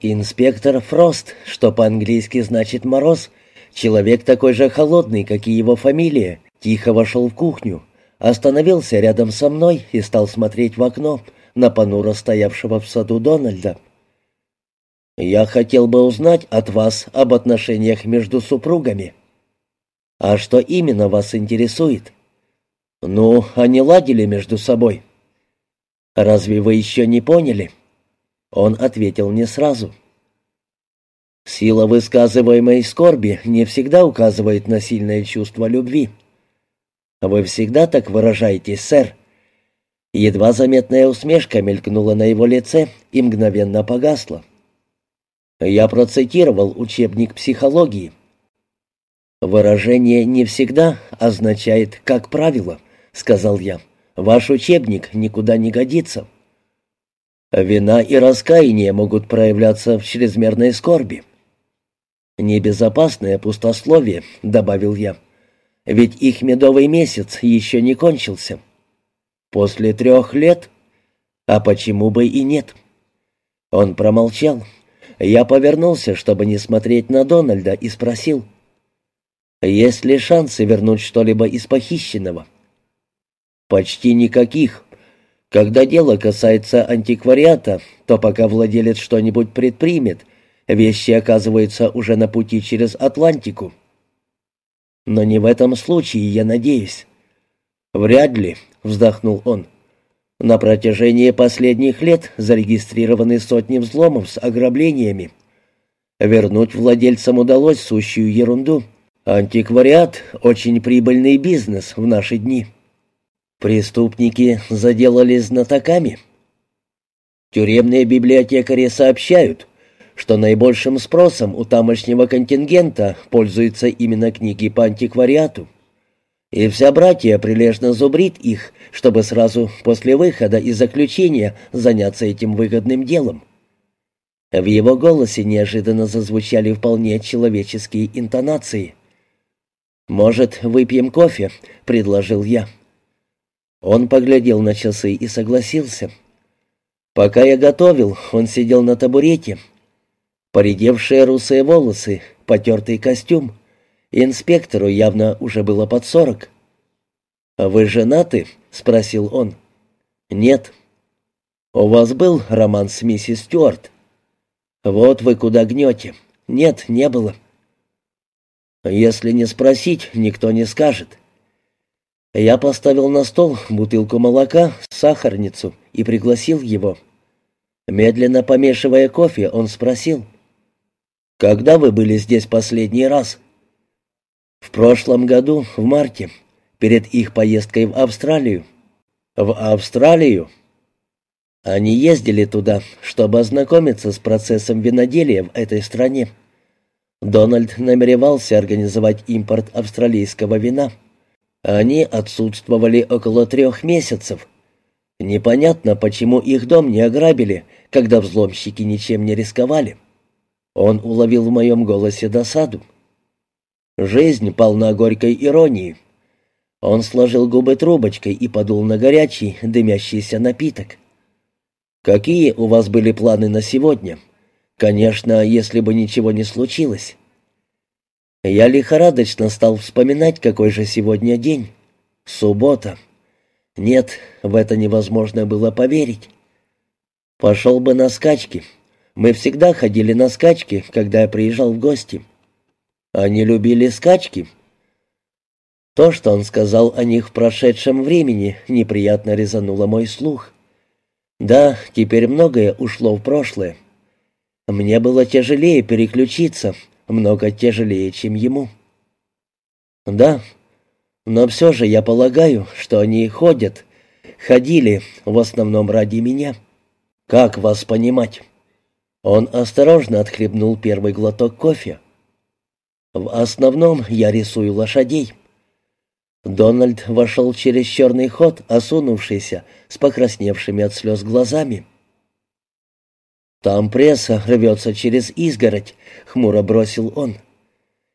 Инспектор Фрост, что по-английски значит «мороз», человек такой же холодный, как и его фамилия, тихо вошел в кухню, остановился рядом со мной и стал смотреть в окно на понуро стоявшего в саду Дональда. «Я хотел бы узнать от вас об отношениях между супругами». «А что именно вас интересует?» «Ну, они ладили между собой». «Разве вы еще не поняли?» Он ответил не сразу. Сила высказываемой скорби не всегда указывает на сильное чувство любви. Вы всегда так выражаетесь, сэр. Едва заметная усмешка мелькнула на его лице и мгновенно погасла. Я процитировал учебник психологии. «Выражение «не всегда» означает «как правило», — сказал я. «Ваш учебник никуда не годится». Вина и раскаяние могут проявляться в чрезмерной скорби. «Небезопасное пустословие», — добавил я. «Ведь их медовый месяц еще не кончился». «После трех лет? А почему бы и нет?» Он промолчал. Я повернулся, чтобы не смотреть на Дональда, и спросил. «Есть ли шансы вернуть что-либо из похищенного?» «Почти никаких», когда дело касается антиквариата, то пока владелец что-нибудь предпримет, вещи оказываются уже на пути через Атлантику. Но не в этом случае, я надеюсь. Вряд ли, вздохнул он. На протяжении последних лет зарегистрированы сотни взломов с ограблениями. Вернуть владельцам удалось сущую ерунду. Антиквариат — очень прибыльный бизнес в наши дни. Преступники заделали знатоками. Тюремные библиотекари сообщают, что наибольшим спросом у тамошнего контингента пользуются именно книги по антиквариату. И вся братья прилежно зубрит их, чтобы сразу после выхода из заключения заняться этим выгодным делом. В его голосе неожиданно зазвучали вполне человеческие интонации. «Может, выпьем кофе?» — предложил я. Он поглядел на часы и согласился. Пока я готовил, он сидел на табурете. Поредевшие русые волосы, потертый костюм. Инспектору явно уже было под сорок. «Вы женаты?» — спросил он. «Нет». «У вас был роман с миссис Стюарт?» «Вот вы куда гнете». «Нет, не было». «Если не спросить, никто не скажет». Я поставил на стол бутылку молока, сахарницу и пригласил его. Медленно помешивая кофе, он спросил. «Когда вы были здесь последний раз?» «В прошлом году, в марте, перед их поездкой в Австралию». «В Австралию?» Они ездили туда, чтобы ознакомиться с процессом виноделия в этой стране. Дональд намеревался организовать импорт австралийского вина. Они отсутствовали около трех месяцев. Непонятно, почему их дом не ограбили, когда взломщики ничем не рисковали. Он уловил в моем голосе досаду. Жизнь полна горькой иронии. Он сложил губы трубочкой и подул на горячий, дымящийся напиток. «Какие у вас были планы на сегодня? Конечно, если бы ничего не случилось». Я лихорадочно стал вспоминать, какой же сегодня день. Суббота. Нет, в это невозможно было поверить. Пошел бы на скачки. Мы всегда ходили на скачки, когда я приезжал в гости. Они любили скачки. То, что он сказал о них в прошедшем времени, неприятно резануло мой слух. Да, теперь многое ушло в прошлое. Мне было тяжелее переключиться, много тяжелее, чем ему. Да, но все же я полагаю, что они ходят, ходили в основном ради меня. Как вас понимать? Он осторожно отхлебнул первый глоток кофе. В основном я рисую лошадей. Дональд вошел через черный ход, осунувшийся, с покрасневшими от слез глазами. «Там пресса рвется через изгородь», — хмуро бросил он.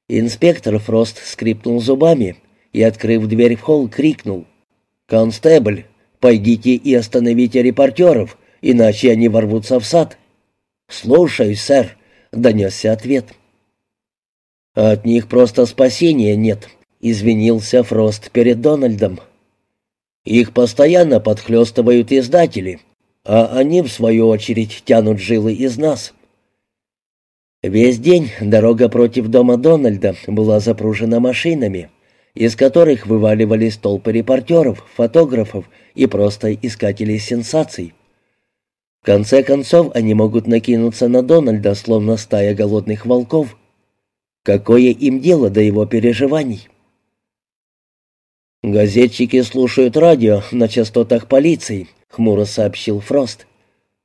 Инспектор Фрост скрипнул зубами и, открыв дверь в холл, крикнул. «Констебль, пойдите и остановите репортеров, иначе они ворвутся в сад». «Слушай, сэр», — донесся ответ. «От них просто спасения нет», — извинился Фрост перед Дональдом. «Их постоянно подхлёстывают издатели, а они, в свою очередь, тянут жилы из нас». Весь день дорога против дома Дональда была запружена машинами, из которых вываливались толпы репортеров, фотографов и просто искателей сенсаций. В конце концов, они могут накинуться на Дональда, словно стая голодных волков. Какое им дело до его переживаний? «Газетчики слушают радио на частотах полиции», — хмуро сообщил Фрост.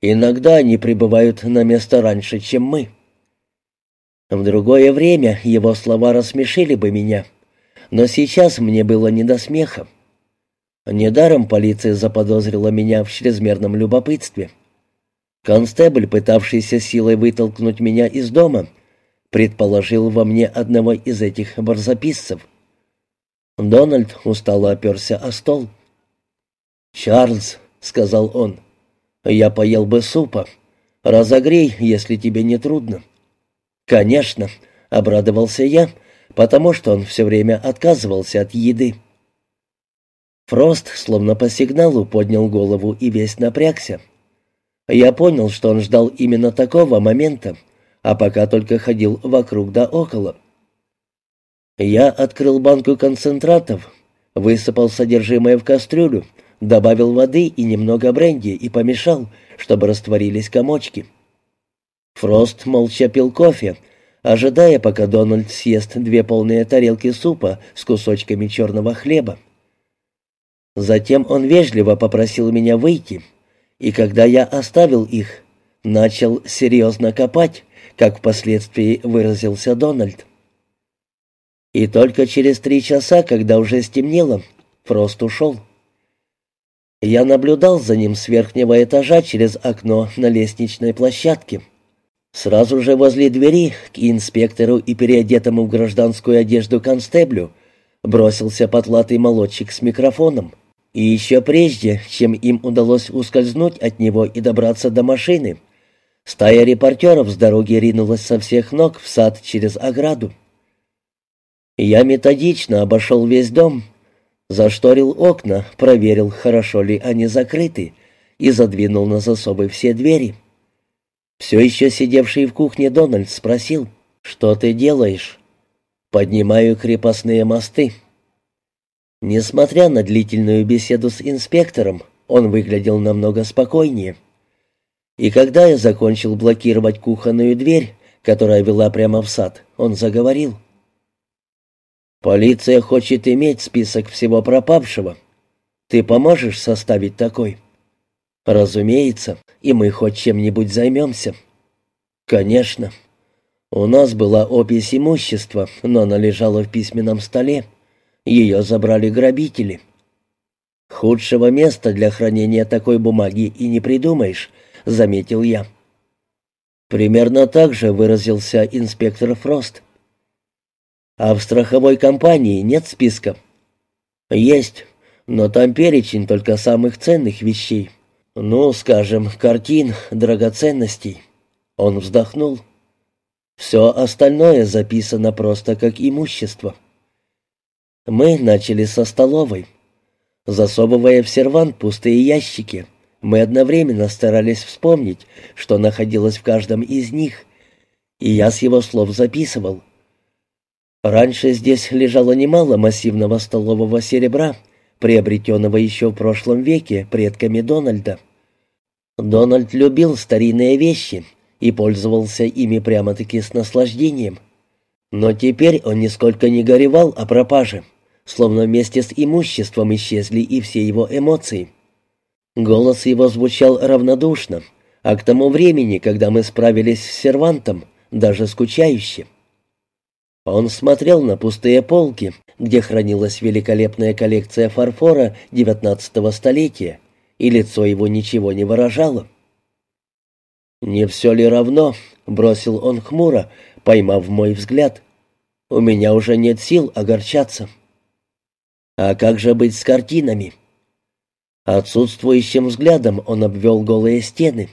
«Иногда они прибывают на место раньше, чем мы». В другое время его слова рассмешили бы меня, но сейчас мне было не до смеха. Недаром полиция заподозрила меня в чрезмерном любопытстве. Констебль, пытавшийся силой вытолкнуть меня из дома, предположил во мне одного из этих барзаписцев. Дональд устало оперся о стол. «Чарльз», — сказал он, — «я поел бы супа. Разогрей, если тебе не трудно». «Конечно», — обрадовался я, потому что он все время отказывался от еды. Фрост, словно по сигналу, поднял голову и весь напрягся. Я понял, что он ждал именно такого момента, а пока только ходил вокруг да около. Я открыл банку концентратов, высыпал содержимое в кастрюлю, добавил воды и немного бренди и помешал, чтобы растворились комочки. Фрост молча пил кофе, ожидая, пока Дональд съест две полные тарелки супа с кусочками черного хлеба. Затем он вежливо попросил меня выйти — и когда я оставил их, начал серьезно копать, как впоследствии выразился Дональд. И только через три часа, когда уже стемнело, Фрост ушел. Я наблюдал за ним с верхнего этажа через окно на лестничной площадке. Сразу же возле двери к инспектору и переодетому в гражданскую одежду констеблю бросился потлатый молодчик с микрофоном. И еще прежде, чем им удалось ускользнуть от него и добраться до машины, стая репортеров с дороги ринулась со всех ног в сад через ограду. Я методично обошел весь дом, зашторил окна, проверил, хорошо ли они закрыты, и задвинул на засовы все двери. Все еще сидевший в кухне Дональд спросил, «Что ты делаешь?» «Поднимаю крепостные мосты». Несмотря на длительную беседу с инспектором, он выглядел намного спокойнее. И когда я закончил блокировать кухонную дверь, которая вела прямо в сад, он заговорил. «Полиция хочет иметь список всего пропавшего. Ты поможешь составить такой?» «Разумеется, и мы хоть чем-нибудь займемся». «Конечно. У нас была опись имущества, но она лежала в письменном столе. Ее забрали грабители. «Худшего места для хранения такой бумаги и не придумаешь», — заметил я. Примерно так же выразился инспектор Фрост. «А в страховой компании нет списка?» «Есть, но там перечень только самых ценных вещей. Ну, скажем, картин, драгоценностей». Он вздохнул. «Все остальное записано просто как имущество». Мы начали со столовой. Засовывая в сервант пустые ящики, мы одновременно старались вспомнить, что находилось в каждом из них, и я с его слов записывал. Раньше здесь лежало немало массивного столового серебра, приобретенного еще в прошлом веке предками Дональда. Дональд любил старинные вещи и пользовался ими прямо-таки с наслаждением. Но теперь он нисколько не горевал о пропаже словно вместе с имуществом исчезли и все его эмоции. Голос его звучал равнодушно, а к тому времени, когда мы справились с сервантом, даже скучающе. Он смотрел на пустые полки, где хранилась великолепная коллекция фарфора XIX столетия, и лицо его ничего не выражало. «Не все ли равно?» — бросил он хмуро, поймав мой взгляд. «У меня уже нет сил огорчаться». А как же быть с картинами? Отсутствующим взглядом он обвел голые стены.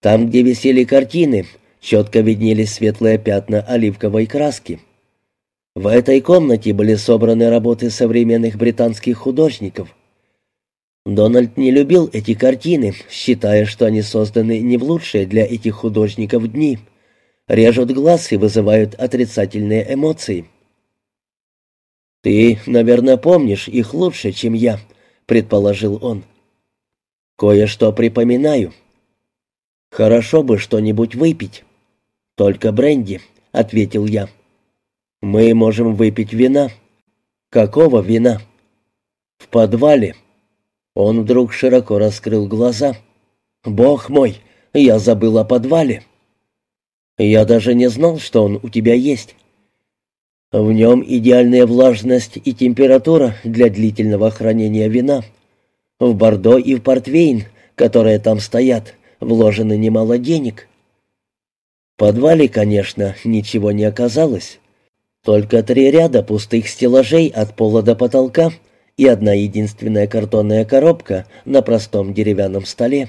Там, где висели картины, четко виднелись светлые пятна оливковой краски. В этой комнате были собраны работы современных британских художников. Дональд не любил эти картины, считая, что они созданы не в лучшие для этих художников дни. Режут глаз и вызывают отрицательные эмоции. «Ты, наверное, помнишь их лучше, чем я», — предположил он. «Кое-что припоминаю. Хорошо бы что-нибудь выпить». «Только бренди», — ответил я. «Мы можем выпить вина». «Какого вина?» «В подвале». Он вдруг широко раскрыл глаза. «Бог мой, я забыл о подвале». «Я даже не знал, что он у тебя есть». В нем идеальная влажность и температура для длительного хранения вина. В Бордо и в Портвейн, которые там стоят, вложено немало денег. Подвале, конечно, ничего не оказалось. Только три ряда пустых стеллажей от пола до потолка и одна единственная картонная коробка на простом деревянном столе.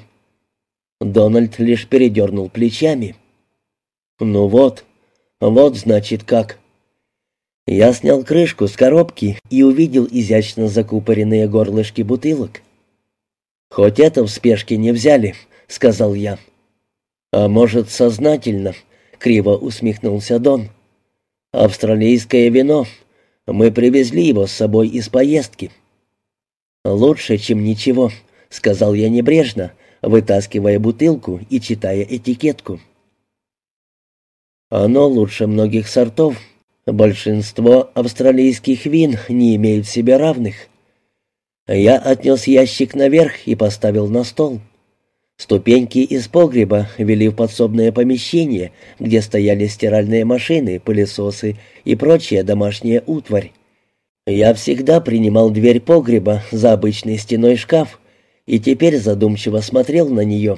Дональд лишь передернул плечами. «Ну вот, вот значит как». Я снял крышку с коробки и увидел изящно закупоренные горлышки бутылок. «Хоть это в спешке не взяли», — сказал я. «А может, сознательно?» — криво усмехнулся Дон. «Австралийское вино. Мы привезли его с собой из поездки». «Лучше, чем ничего», — сказал я небрежно, вытаскивая бутылку и читая этикетку. «Оно лучше многих сортов», Большинство австралийских вин не имеют себе равных. Я отнес ящик наверх и поставил на стол. Ступеньки из погреба вели в подсобное помещение, где стояли стиральные машины, пылесосы и прочая домашняя утварь. Я всегда принимал дверь погреба за обычный стеной шкаф и теперь задумчиво смотрел на нее.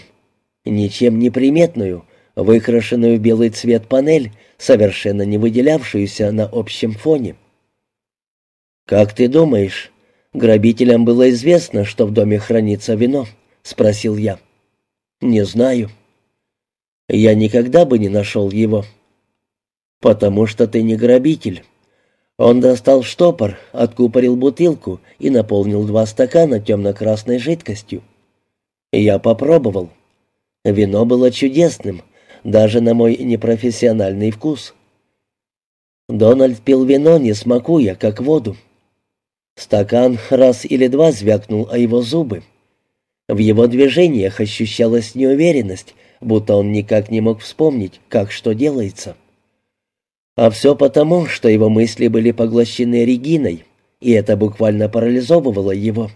Ничем не приметную, выкрашенную в белый цвет панель, совершенно не выделявшуюся на общем фоне. «Как ты думаешь, грабителям было известно, что в доме хранится вино?» — спросил я. «Не знаю. Я никогда бы не нашел его. Потому что ты не грабитель». Он достал штопор, откупорил бутылку и наполнил два стакана темно-красной жидкостью. Я попробовал. Вино было чудесным, даже на мой непрофессиональный вкус. Дональд пил вино, не смакуя, как воду. Стакан раз или два звякнул о его зубы. В его движениях ощущалась неуверенность, будто он никак не мог вспомнить, как что делается. А все потому, что его мысли были поглощены Региной, и это буквально парализовывало его.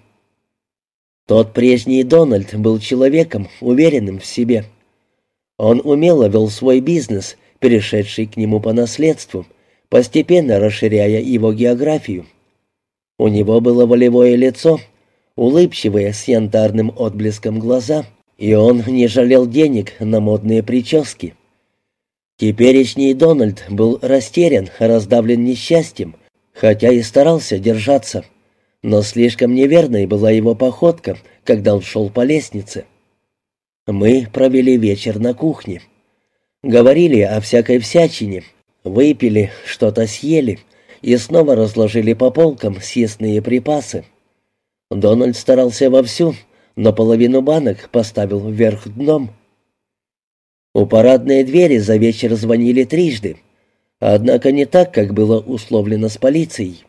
Тот прежний Дональд был человеком, уверенным в себе. Он умело вел свой бизнес, перешедший к нему по наследству, постепенно расширяя его географию. У него было волевое лицо, улыбчивые с янтарным отблеском глаза, и он не жалел денег на модные прически. Теперешний Дональд был растерян, раздавлен несчастьем, хотя и старался держаться, но слишком неверной была его походка, когда он шел по лестнице. Мы провели вечер на кухне. Говорили о всякой всячине, выпили, что-то съели и снова разложили по полкам съестные припасы. Дональд старался вовсю, но половину банок поставил вверх дном. У парадной двери за вечер звонили трижды, однако не так, как было условлено с полицией.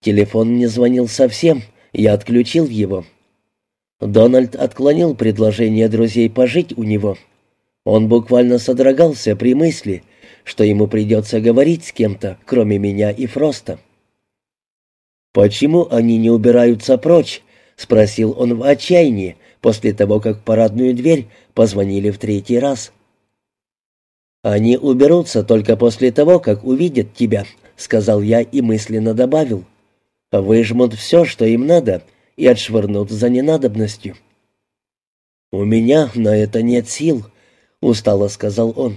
Телефон не звонил совсем, я отключил его. Дональд отклонил предложение друзей пожить у него. Он буквально содрогался при мысли, что ему придется говорить с кем-то, кроме меня и Фроста. «Почему они не убираются прочь?» — спросил он в отчаянии, после того, как в парадную дверь позвонили в третий раз. «Они уберутся только после того, как увидят тебя», — сказал я и мысленно добавил. «Выжмут все, что им надо, и отшвырнут за ненадобностью. «У меня на это нет сил», — устало сказал он.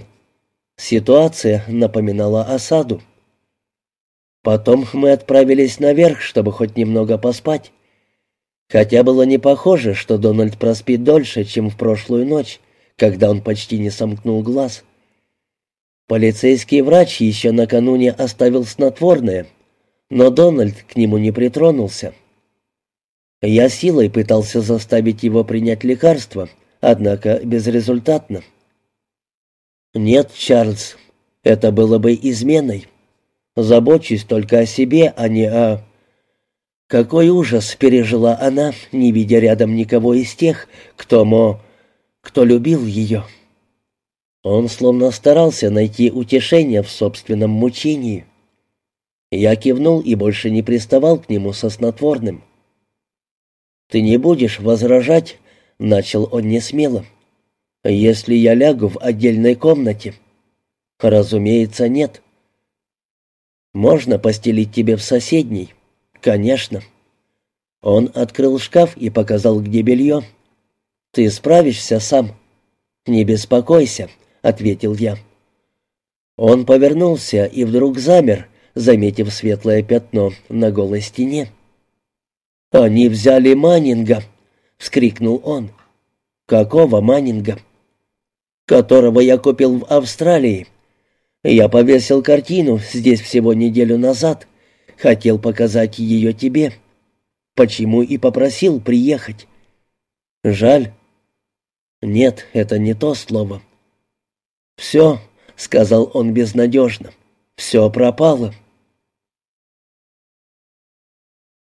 Ситуация напоминала осаду. Потом мы отправились наверх, чтобы хоть немного поспать. Хотя было не похоже, что Дональд проспит дольше, чем в прошлую ночь, когда он почти не сомкнул глаз. Полицейский врач еще накануне оставил снотворное, но Дональд к нему не притронулся. Я силой пытался заставить его принять лекарство, однако безрезультатно. «Нет, Чарльз, это было бы изменой. Забочусь только о себе, а не о...» Какой ужас пережила она, не видя рядом никого из тех, кто мо... кто любил ее. Он словно старался найти утешение в собственном мучении. Я кивнул и больше не приставал к нему со снотворным. «Ты не будешь возражать?» — начал он несмело. «Если я лягу в отдельной комнате?» «Разумеется, нет». «Можно постелить тебе в соседней?» «Конечно». Он открыл шкаф и показал, где белье. «Ты справишься сам?» «Не беспокойся», — ответил я. Он повернулся и вдруг замер, заметив светлое пятно на голой стене. «Они взяли Маннинга!» — вскрикнул он. «Какого Маннинга?» «Которого я купил в Австралии. Я повесил картину здесь всего неделю назад. Хотел показать ее тебе. Почему и попросил приехать. Жаль. Нет, это не то слово. «Все», — сказал он безнадежно, — «все пропало».